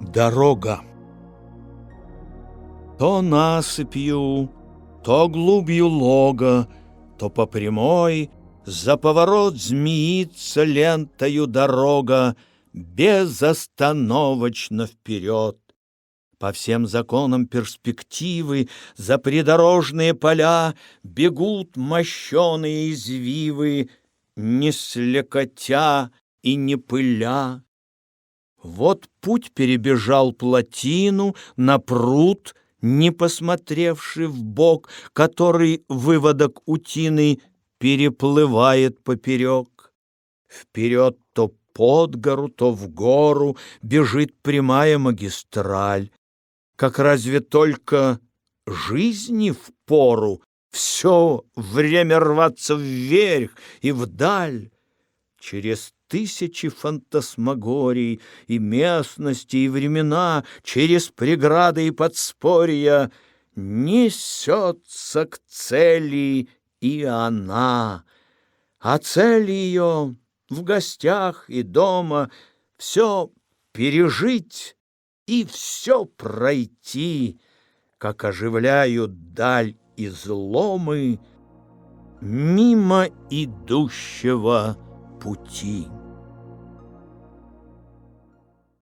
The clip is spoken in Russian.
Дорога То насыпью, то глубью лога, То по прямой за поворот Змеится лентою дорога Безостановочно вперед. По всем законам перспективы За придорожные поля Бегут мощеные извивы, Не слякотя и не пыля. Вот путь перебежал плотину на пруд, не посмотревший в бок, который выводок утины переплывает поперек. Вперед то под гору, то в гору бежит прямая магистраль. Как разве только жизни в пору все время рваться вверх и вдаль? Через тысячи фантасмагорий и местности, и времена, через преграды и подспорья несется к цели и она. А цель ее в гостях и дома все пережить и все пройти, как оживляют даль изломы мимо идущего Putin.